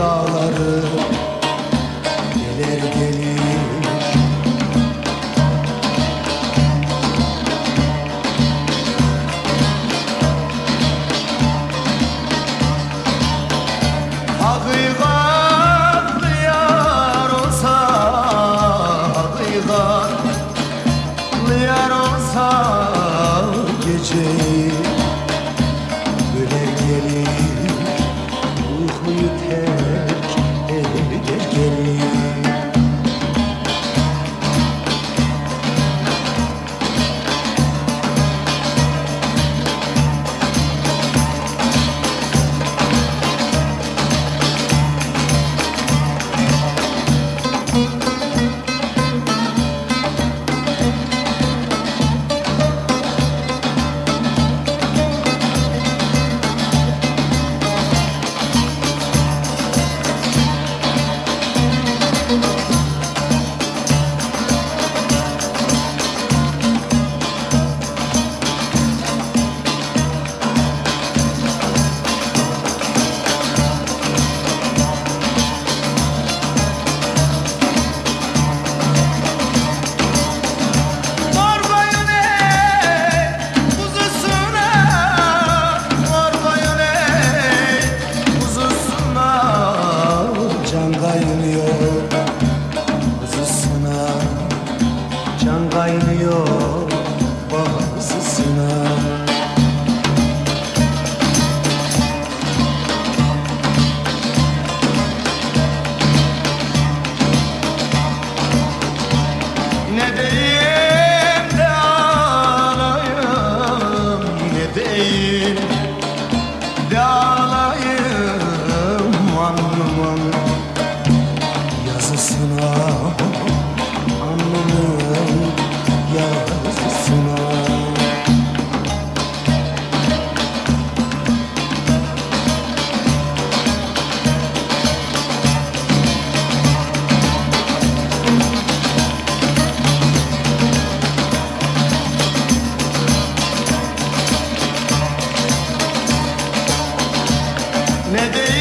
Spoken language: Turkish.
dağları Gelir gelir. Hakikat yar olsa Hakikat yar olsa Geceyi bazısına Ne diyeyim de ağlayayım Ne diyeyim de ağlayayım Alnımın yazısına Ne değil